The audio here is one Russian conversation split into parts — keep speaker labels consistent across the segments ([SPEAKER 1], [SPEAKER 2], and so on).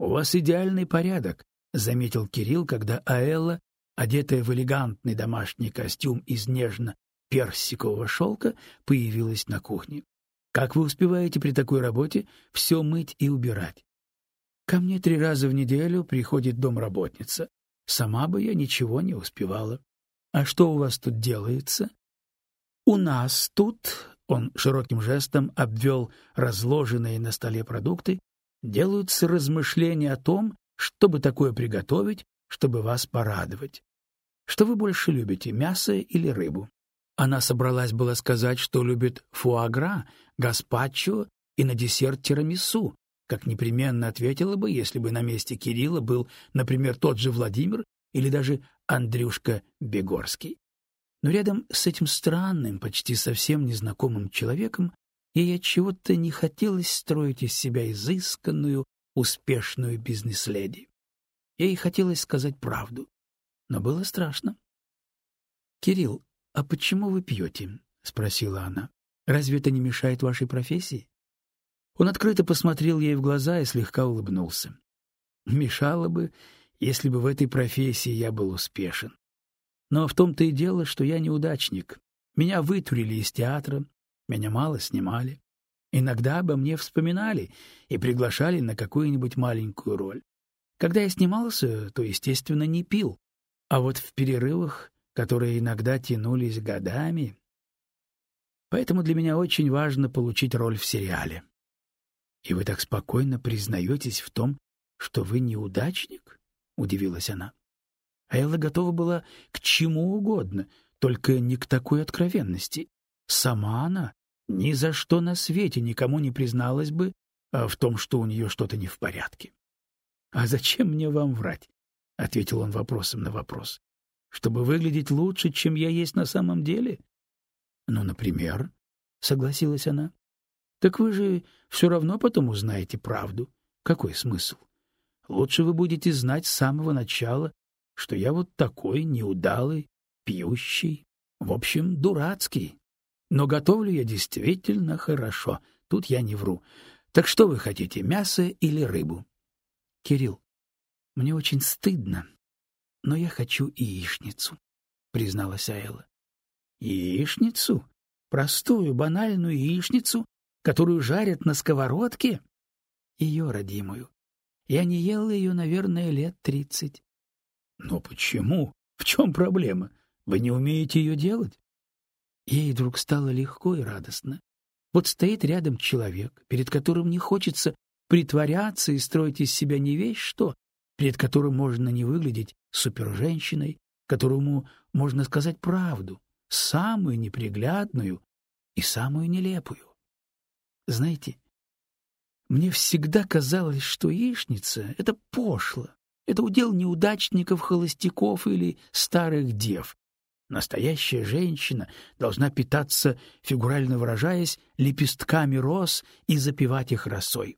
[SPEAKER 1] У вас идеальный порядок, заметил Кирилл, когда Аэлла, одетая в элегантный домашний костюм из нежно-персикового шелка, появилась на кухне. Как вы успеваете при такой работе все мыть и убирать? Ко мне три раза в неделю приходит домработница. Сама бы я ничего не успевала. А что у вас тут делается? У нас тут, он широким жестом обвел разложенные на столе продукты, делаются размышления о том, чтобы такое приготовить, чтобы вас порадовать. Что вы больше любите, мясо или рыбу? Она собралась было сказать, что любит фуагра, гаспачо и на десерт тирамису, как непременно ответила бы, если бы на месте Кирилла был, например, тот же Владимир или даже Андрюшка Бегорский. Но рядом с этим странным, почти совсем незнакомым человеком ей от чего-то не хотелось строить из себя изысканную, успешную бизнес-леди. Ей хотелось сказать правду, но было страшно. Кирилл, а почему вы пьете?» — спросила она. Разве это не мешает вашей профессии? Он открыто посмотрел ей в глаза и слегка улыбнулся. Мешало бы, если бы в этой профессии я был успешен. Но в том-то и дело, что я неудачник. Меня вытурили из театра, меня мало снимали. Иногда обо мне вспоминали и приглашали на какую-нибудь маленькую роль. Когда я снимался, то, естественно, не пил. А вот в перерывах, которые иногда тянулись годами... Поэтому для меня очень важно получить роль в сериале. И вы так спокойно признаетесь в том, что вы неудачник? удивилась она. А Элла готова была к чему угодно, только не к такой откровенности. Сама она ни за что на свете никому не призналась бы а, в том, что у нее что-то не в порядке. А зачем мне вам врать? ответил он вопросом на вопрос. Чтобы выглядеть лучше, чем я есть на самом деле? Ну, например, согласилась она. Так вы же все равно потом узнаете правду. Какой смысл? Лучше вы будете знать с самого начала, что я вот такой неудалый, пьющий, в общем, дурацкий. Но готовлю я действительно хорошо, тут я не вру. Так что вы хотите, мясо или рыбу? Кирилл, мне очень стыдно, но я хочу яичницу, призналась Аэла. Яичницу? Простую, банальную яичницу, которую жарят на сковородке? Ее родимую. Я не ел ее, наверное, лет тридцать. Но почему? В чем проблема? Вы не умеете ее делать? Ей вдруг стало легко и радостно. Вот стоит рядом человек, перед которым не хочется притворяться и строить из себя не весь что, перед которым можно не выглядеть суперженщиной, которому можно сказать правду, самую неприглядную и самую нелепую. Знаете, мне всегда казалось, что яичница — это пошло, это удел неудачников, холостяков или старых дев. Настоящая женщина должна питаться, фигурально выражаясь, лепестками роз и запивать их росой.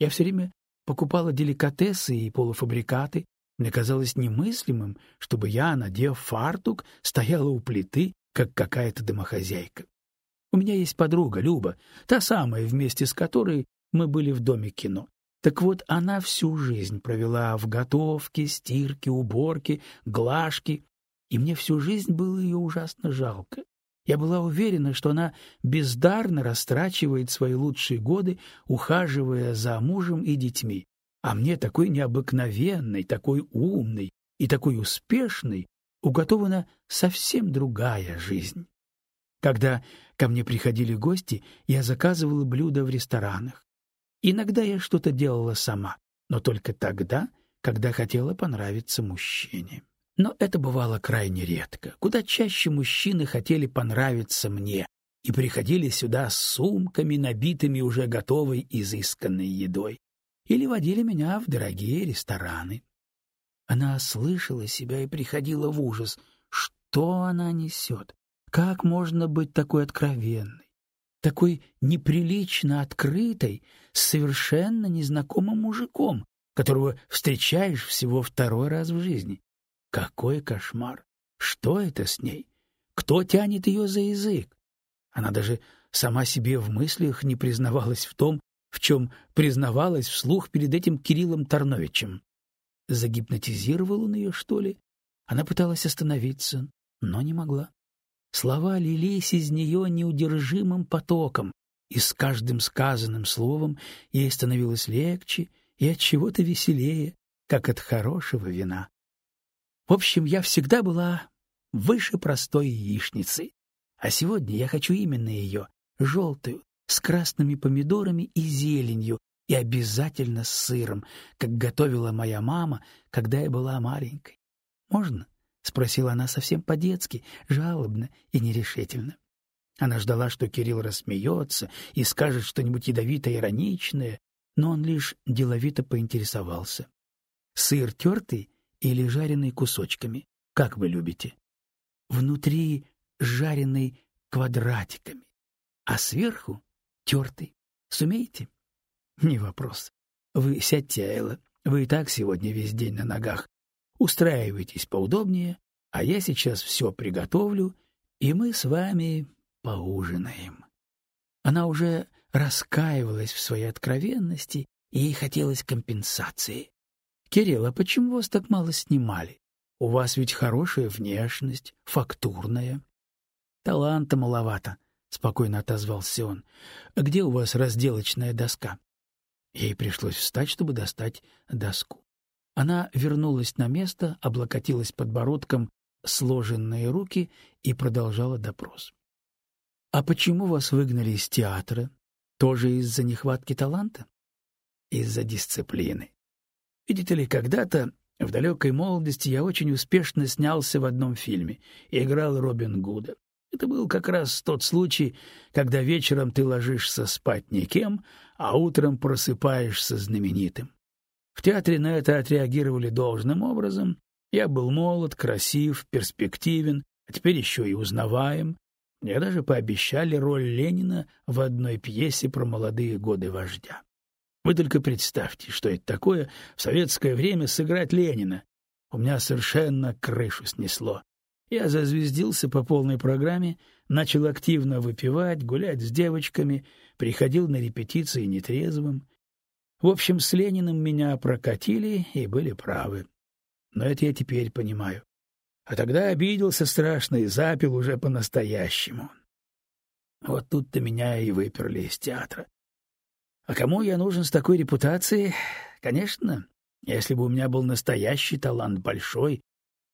[SPEAKER 1] Я все время покупала деликатесы и полуфабрикаты, мне казалось немыслимым, чтобы я, надев фартук, стояла у плиты, как какая-то домохозяйка. У меня есть подруга, Люба, та самая, вместе с которой мы были в доме кино. Так вот, она всю жизнь провела в готовке, стирке, уборке, глажке, и мне всю жизнь было ее ужасно жалко. Я была уверена, что она бездарно растрачивает свои лучшие годы, ухаживая за мужем и детьми. А мне такой необыкновенной, такой умной и такой успешной уготована совсем другая жизнь. Когда ко мне приходили гости, я заказывала блюда в ресторанах. Иногда я что-то делала сама, но только тогда, когда хотела понравиться мужчине. Но это бывало крайне редко. Куда чаще мужчины хотели понравиться мне и приходили сюда с сумками, набитыми уже готовой изысканной едой, или водили меня в дорогие рестораны. Она слышала себя и приходила в ужас. Что она несет? Как можно быть такой откровенной, такой неприлично открытой с совершенно незнакомым мужиком, которого встречаешь всего второй раз в жизни? Какой кошмар! Что это с ней? Кто тянет ее за язык? Она даже сама себе в мыслях не признавалась в том, в чем признавалась вслух перед этим Кириллом Тарновичем. Загипнотизировал он ее, что ли? Она пыталась остановиться, но не могла. Слова лились из нее неудержимым потоком, и с каждым сказанным словом ей становилось легче и от чего-то веселее, как от хорошего вина. В общем, я всегда была выше простой яичницы, а сегодня я хочу именно ее, желтую, с красными помидорами и зеленью, и обязательно с сыром, как готовила моя мама, когда я была маленькой. Можно? спросила она совсем по-детски, жалобно и нерешительно. Она ждала, что Кирилл рассмеется и скажет что-нибудь ядовито-ироничное, но он лишь деловито поинтересовался. «Сыр тертый или жареный кусочками? Как вы любите?» «Внутри жареный квадратиками, а сверху тертый. Сумеете?» «Не вопрос. Вы сядьте, Элла. Вы и так сегодня весь день на ногах. Устраивайтесь поудобнее, а я сейчас все приготовлю, и мы с вами поужинаем. Она уже раскаивалась в своей откровенности, и ей хотелось компенсации. «Кирилл, а почему вас так мало снимали? У вас ведь хорошая внешность, фактурная». «Таланта маловато», — спокойно отозвался он. «А где у вас разделочная доска?» Ей пришлось встать, чтобы достать доску. Она вернулась на место, облокотилась подбородком сложенные руки и продолжала допрос. А почему вас выгнали из театра? Тоже из-за нехватки таланта? Из-за дисциплины. Видите ли, когда-то в далекой молодости я очень успешно снялся в одном фильме и играл Робин Гуда. Это был как раз тот случай, когда вечером ты ложишься спать никем, а утром просыпаешься знаменитым. В театре на это отреагировали должным образом. Я был молод, красив, перспективен, а теперь еще и узнаваем. Мне даже пообещали роль Ленина в одной пьесе про молодые годы вождя. Вы только представьте, что это такое в советское время сыграть Ленина. У меня совершенно крышу снесло. Я зазвездился по полной программе, начал активно выпивать, гулять с девочками, приходил на репетиции нетрезвым. В общем, с Лениным меня прокатили и были правы. Но это я теперь понимаю. А тогда обиделся страшно и запил уже по-настоящему. Вот тут-то меня и выперли из театра. А кому я нужен с такой репутацией? Конечно, если бы у меня был настоящий талант большой,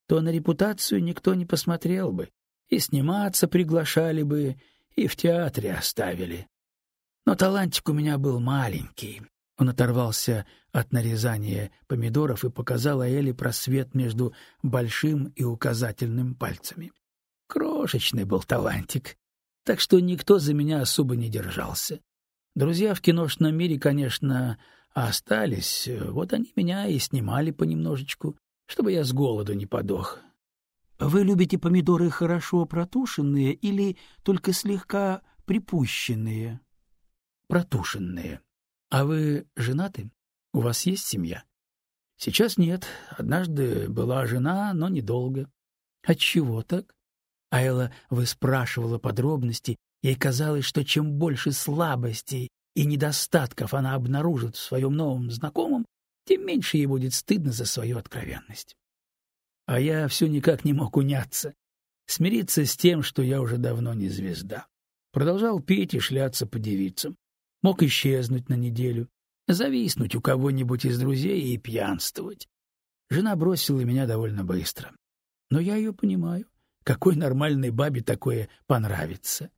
[SPEAKER 1] то на репутацию никто не посмотрел бы, и сниматься приглашали бы, и в театре оставили. Но талантик у меня был маленький, он оторвался от нарезания помидоров и показал Аэле просвет между большим и указательным пальцами. Крошечный был талантик, так что никто за меня особо не держался. Друзья в киношном мире, конечно, остались, вот они меня и снимали понемножечку, чтобы я с голоду не подох. Вы любите помидоры хорошо протушенные или только слегка припущенные? Протушенные. А вы женаты? У вас есть семья? Сейчас нет. Однажды была жена, но недолго. Отчего так? Айла выспрашивала подробности, ей казалось, что чем больше слабостей и недостатков она обнаружит в своем новом знакомом, тем меньше ей будет стыдно за свою откровенность. А я все никак не мог уняться, смириться с тем, что я уже давно не звезда. Продолжал петь и шляться по девицам мог исчезнуть на неделю, зависнуть у кого-нибудь из друзей и пьянствовать. Жена бросила меня довольно быстро. Но я ее понимаю. Какой нормальной бабе такое понравится?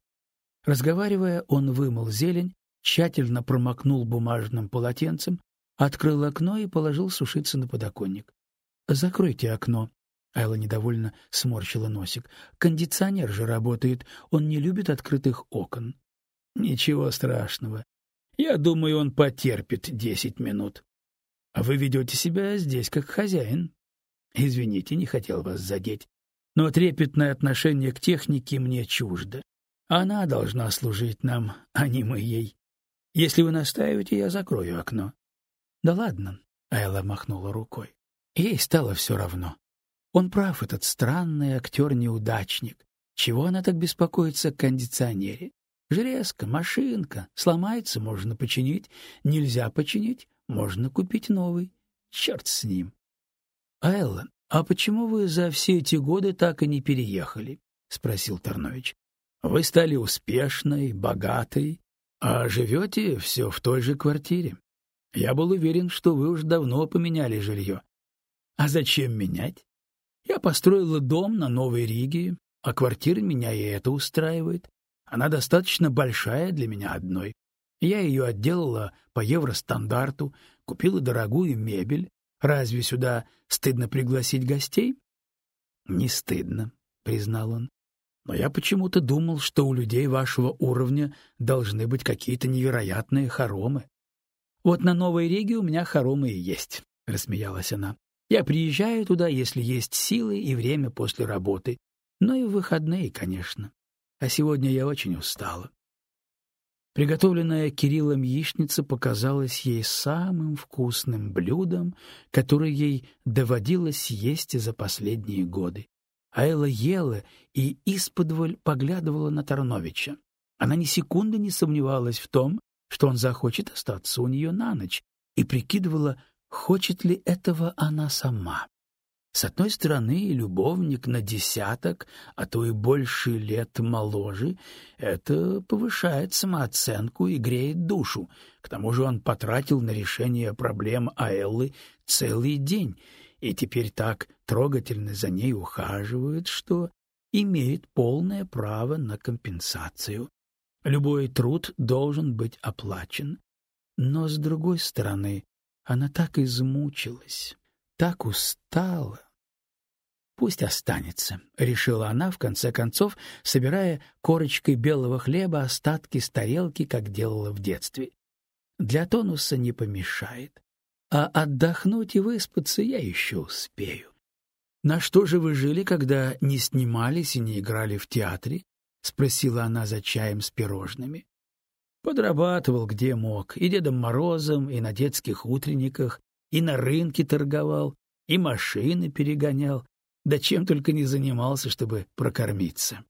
[SPEAKER 1] Разговаривая, он вымыл зелень, тщательно промокнул бумажным полотенцем, открыл окно и положил сушиться на подоконник. «Закройте окно», — Айла недовольно сморщила носик. «Кондиционер же работает, он не любит открытых окон». «Ничего страшного. Я думаю, он потерпит десять минут. А вы ведете себя здесь как хозяин. Извините, не хотел вас задеть, но трепетное отношение к технике мне чуждо. Она должна служить нам, а не мы ей. Если вы настаиваете, я закрою окно. Да ладно, Айла махнула рукой. Ей стало все равно. Он прав, этот странный актер-неудачник. Чего она так беспокоится о кондиционере? Железка, машинка, сломается, можно починить, нельзя починить, можно купить новый. Черт с ним. Айла, а почему вы за все эти годы так и не переехали? спросил Тарнович. Вы стали успешной, богатой, а живете все в той же квартире. Я был уверен, что вы уж давно поменяли жилье. А зачем менять? Я построила дом на Новой Риге, а квартира меня и это устраивает. Она достаточно большая для меня одной. Я ее отделала по евростандарту, купила дорогую мебель. Разве сюда стыдно пригласить гостей? Не стыдно, признал он. Но я почему-то думал, что у людей вашего уровня должны быть какие-то невероятные хоромы. Вот на Новой Риге у меня хоромы и есть, рассмеялась она. Я приезжаю туда, если есть силы и время после работы, но и в выходные, конечно. А сегодня я очень устала. Приготовленная Кириллом яичница показалась ей самым вкусным блюдом, которое ей доводилось есть за последние годы. Айла ела и исподволь поглядывала на Тарновича. Она ни секунды не сомневалась в том, что он захочет остаться у нее на ночь, и прикидывала, хочет ли этого она сама. С одной стороны, любовник на десяток, а то и больше лет моложе, это повышает самооценку и греет душу. К тому же он потратил на решение проблем Аэллы целый день и теперь так трогательно за ней ухаживает, что имеет полное право на компенсацию. Любой труд должен быть оплачен. Но, с другой стороны, она так измучилась, так устала. Пусть останется, решила она в конце концов, собирая корочкой белого хлеба остатки с тарелки, как делала в детстве. Для тонуса не помешает а отдохнуть и выспаться я еще успею. На что же вы жили, когда не снимались и не играли в театре? спросила она за чаем с пирожными. Подрабатывал где мог, и Дедом Морозом, и на детских утренниках, и на рынке торговал, и машины перегонял, да чем только не занимался, чтобы прокормиться.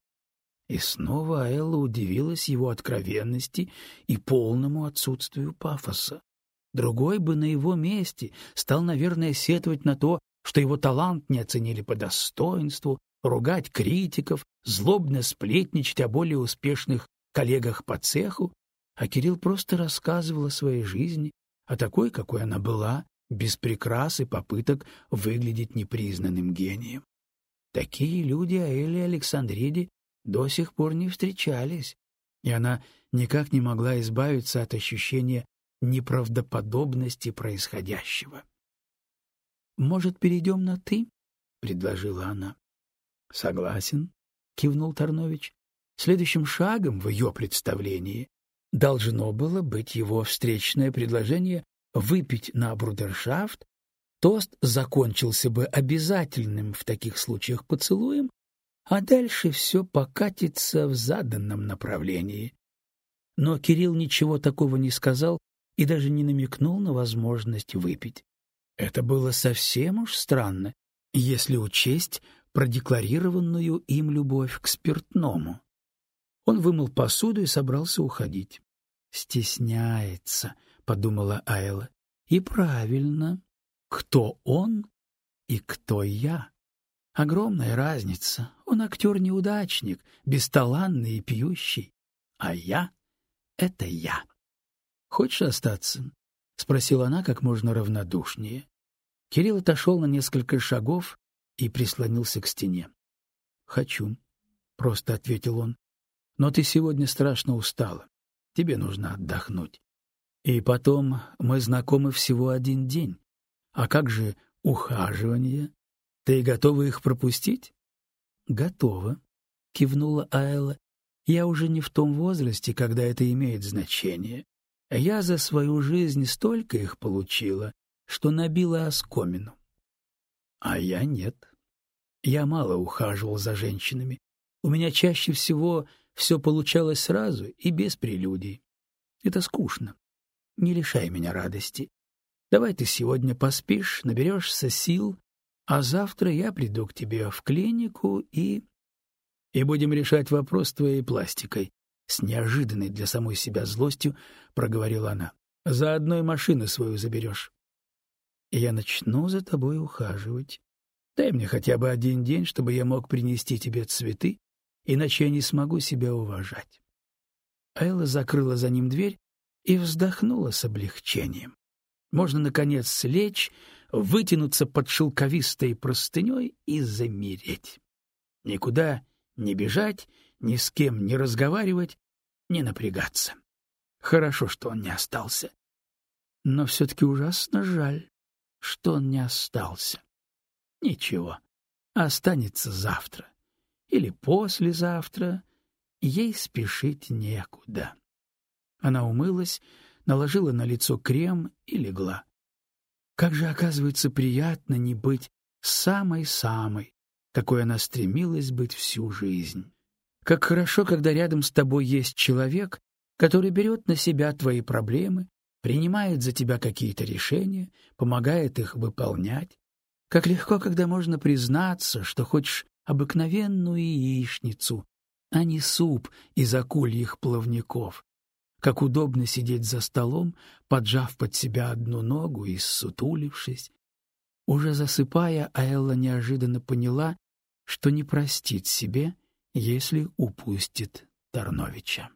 [SPEAKER 1] И снова Элла удивилась его откровенности и полному отсутствию пафоса. Другой бы на его месте стал, наверное, сетовать на то, что его талант не оценили по достоинству, ругать критиков, злобно сплетничать о более успешных коллегах по цеху, а Кирилл просто рассказывал о своей жизни, о такой, какой она была, без прикрас и попыток выглядеть непризнанным гением. Такие люди Аэле Александриде до сих пор не встречались, и она никак не могла избавиться от ощущения неправдоподобности происходящего. «Может, перейдем на «ты»?» — предложила она. «Согласен», — кивнул Тарнович. Следующим шагом в ее представлении должно было быть его встречное предложение выпить на брудершафт, тост закончился бы обязательным в таких случаях поцелуем, а дальше все покатится в заданном направлении. Но Кирилл ничего такого не сказал, и даже не намекнул на возможность выпить. Это было совсем уж странно, если учесть продекларированную им любовь к спиртному. Он вымыл посуду и собрался уходить. «Стесняется», — подумала Айла. «И правильно. Кто он и кто я?» Огромная разница. Он актер-неудачник, бесталанный и пьющий. А я — это я. Хочешь остаться? спросила она как можно равнодушнее. Кирилл отошел на несколько шагов и прислонился к стене. Хочу, просто ответил он. Но ты сегодня страшно устала. Тебе нужно отдохнуть. И потом, мы знакомы всего один день. А как же ухаживание? Ты готова их пропустить? Готова, кивнула Айла. Я уже не в том возрасте, когда это имеет значение. Я за свою жизнь столько их получила, что набила оскомину. А я нет. Я мало ухаживал за женщинами. У меня чаще всего все получалось сразу и без прелюдий. Это скучно. Не лишай меня радости. Давай ты сегодня поспишь, наберешься сил, а завтра я приду к тебе в клинику и... И будем решать вопрос твоей пластикой, — с неожиданной для самой себя злостью проговорила она. За одной машину свою заберешь. Я начну за тобой ухаживать. Дай мне хотя бы один день, чтобы я мог принести тебе цветы, иначе я не смогу себя уважать. Элла закрыла за ним дверь и вздохнула с облегчением. Можно наконец слечь, вытянуться под шелковистой простыней и замереть. Никуда не бежать, ни с кем не разговаривать, не напрягаться. Хорошо, что он не остался. Но все-таки ужасно жаль, что он не остался. Ничего, останется завтра или послезавтра, ей спешить некуда. Она умылась, наложила на лицо крем и легла. Как же, оказывается, приятно не быть самой-самой, какой она стремилась быть всю жизнь. Как хорошо, когда рядом с тобой есть человек, который берет на себя твои проблемы, принимает за тебя какие-то решения, помогает их выполнять. Как легко, когда можно признаться, что хочешь обыкновенную яичницу, а не суп из акульих плавников. Как удобно сидеть за столом, поджав под себя одну ногу и ссутулившись. Уже засыпая, Аэлла неожиданно поняла, что не простит себе, если упустит Тарновича.